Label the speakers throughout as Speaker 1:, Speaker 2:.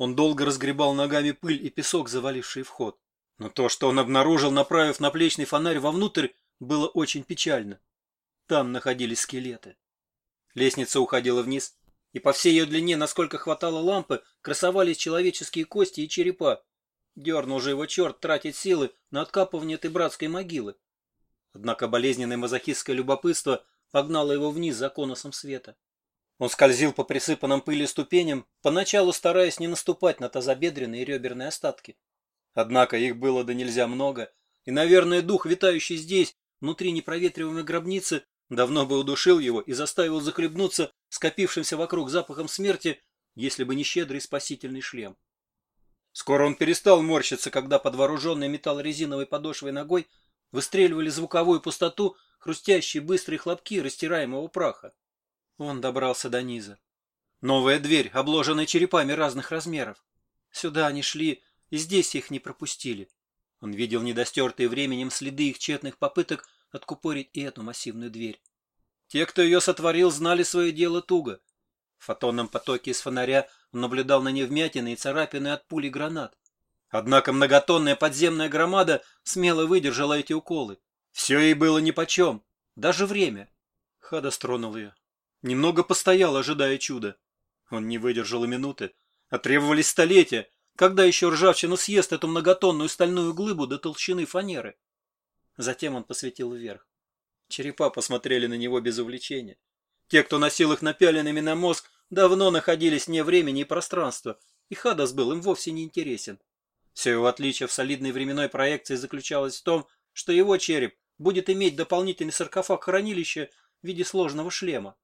Speaker 1: Он долго разгребал ногами пыль и песок, заваливший вход. Но то, что он обнаружил, направив наплечный фонарь вовнутрь, было очень печально. Там находились скелеты. Лестница уходила вниз, и по всей ее длине, насколько хватало лампы, красовались человеческие кости и черепа. Дернул же его черт тратить силы на откапывание этой братской могилы. Однако болезненное мазохистское любопытство погнало его вниз за конусом света. Он скользил по присыпанным пыли ступеням, поначалу стараясь не наступать на тазобедренные и реберные остатки. Однако их было да нельзя много, и, наверное, дух, витающий здесь, внутри непроветриваемой гробницы, давно бы удушил его и заставил захлебнуться скопившимся вокруг запахом смерти, если бы не щедрый спасительный шлем. Скоро он перестал морщиться, когда под вооруженной металлорезиновой подошвой ногой выстреливали звуковую пустоту хрустящие быстрые хлопки растираемого праха. Он добрался до низа. Новая дверь, обложенная черепами разных размеров. Сюда они шли, и здесь их не пропустили. Он видел недостертые временем следы их тщетных попыток откупорить и эту массивную дверь. Те, кто ее сотворил, знали свое дело туго. В фотонном потоке из фонаря он наблюдал на ней вмятины и царапины от пули гранат. Однако многотонная подземная громада смело выдержала эти уколы. Все ей было нипочем, даже время. Хада стронул ее. Немного постоял, ожидая чуда. Он не выдержал и минуты. А столетия, когда еще ржавчина съест эту многотонную стальную глыбу до толщины фанеры. Затем он посветил вверх. Черепа посмотрели на него без увлечения. Те, кто носил их напяленными на мозг, давно находились вне времени и пространства, и Хадас был им вовсе не интересен. Все его отличие в солидной временной проекции заключалось в том, что его череп будет иметь дополнительный саркофаг хранилища в виде сложного шлема.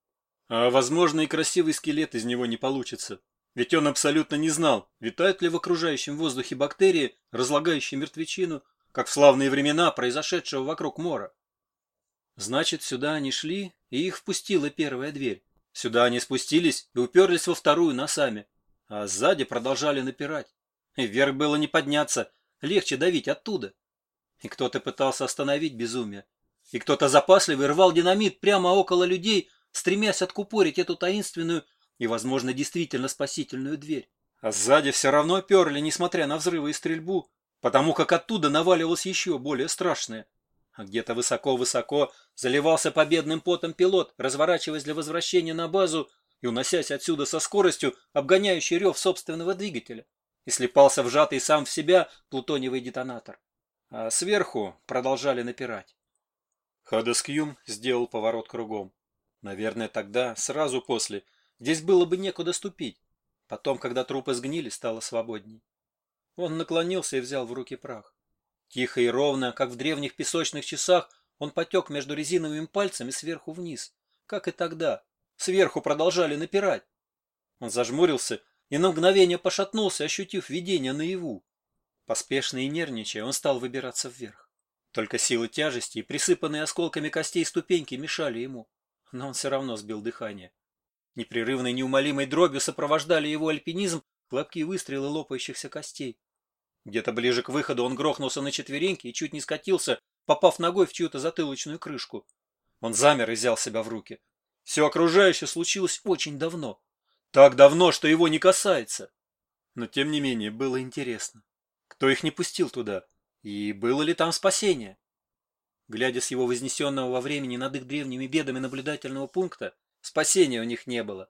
Speaker 1: А, возможно, и красивый скелет из него не получится. Ведь он абсолютно не знал, витают ли в окружающем воздухе бактерии, разлагающие мертвечину, как в славные времена произошедшего вокруг мора. Значит, сюда они шли, и их впустила первая дверь. Сюда они спустились и уперлись во вторую носами, а сзади продолжали напирать. И вверх было не подняться, легче давить оттуда. И кто-то пытался остановить безумие. И кто-то запасливый рвал динамит прямо около людей, стремясь откупорить эту таинственную и, возможно, действительно спасительную дверь. А сзади все равно перли, несмотря на взрывы и стрельбу, потому как оттуда наваливалось еще более страшное. А где-то высоко-высоко заливался победным потом пилот, разворачиваясь для возвращения на базу и уносясь отсюда со скоростью, обгоняющей рев собственного двигателя, и слепался вжатый сам в себя плутониевый детонатор. А сверху продолжали напирать. Хадескьюм сделал поворот кругом. Наверное, тогда, сразу после, здесь было бы некуда ступить. Потом, когда трупы сгнили, стало свободней. Он наклонился и взял в руки прах. Тихо и ровно, как в древних песочных часах, он потек между резиновыми пальцами сверху вниз, как и тогда. Сверху продолжали напирать. Он зажмурился и на мгновение пошатнулся, ощутив видение наяву. Поспешно и нервничая, он стал выбираться вверх. Только силы тяжести и присыпанные осколками костей ступеньки мешали ему, но он все равно сбил дыхание. Непрерывной неумолимой дробью сопровождали его альпинизм хлопки выстрелы лопающихся костей. Где-то ближе к выходу он грохнулся на четвереньки и чуть не скатился, попав ногой в чью-то затылочную крышку. Он замер и взял себя в руки. Все окружающее случилось очень давно. Так давно, что его не касается. Но тем не менее было интересно. Кто их не пустил туда? И было ли там спасение? Глядя с его вознесенного во времени над их древними бедами наблюдательного пункта, спасения у них не было.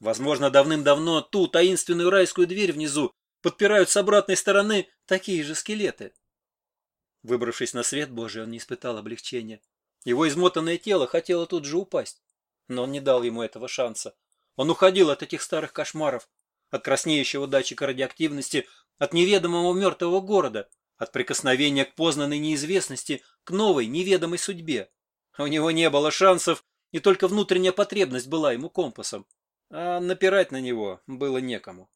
Speaker 1: Возможно, давным-давно ту таинственную райскую дверь внизу подпирают с обратной стороны такие же скелеты. Выбравшись на свет Божий, он не испытал облегчения. Его измотанное тело хотело тут же упасть, но он не дал ему этого шанса. Он уходил от этих старых кошмаров, от краснеющего датчика радиоактивности, от неведомого мертвого города, от прикосновения к познанной неизвестности, к новой неведомой судьбе. У него не было шансов, и только внутренняя потребность была ему компасом, а напирать на него было некому.